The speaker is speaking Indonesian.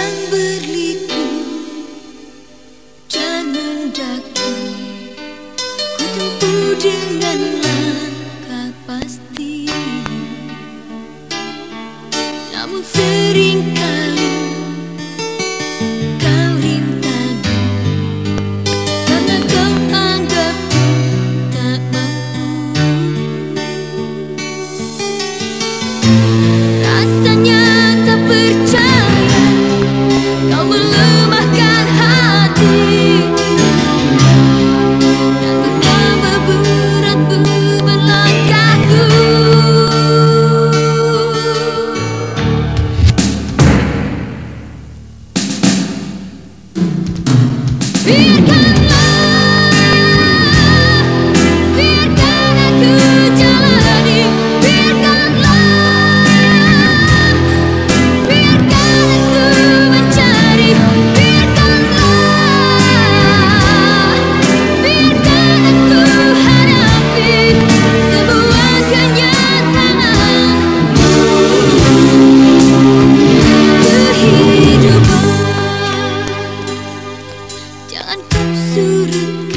yang berliku jangan mendaki ku tentu dengan langkah pasti. Namun sering kali Yan kau suruh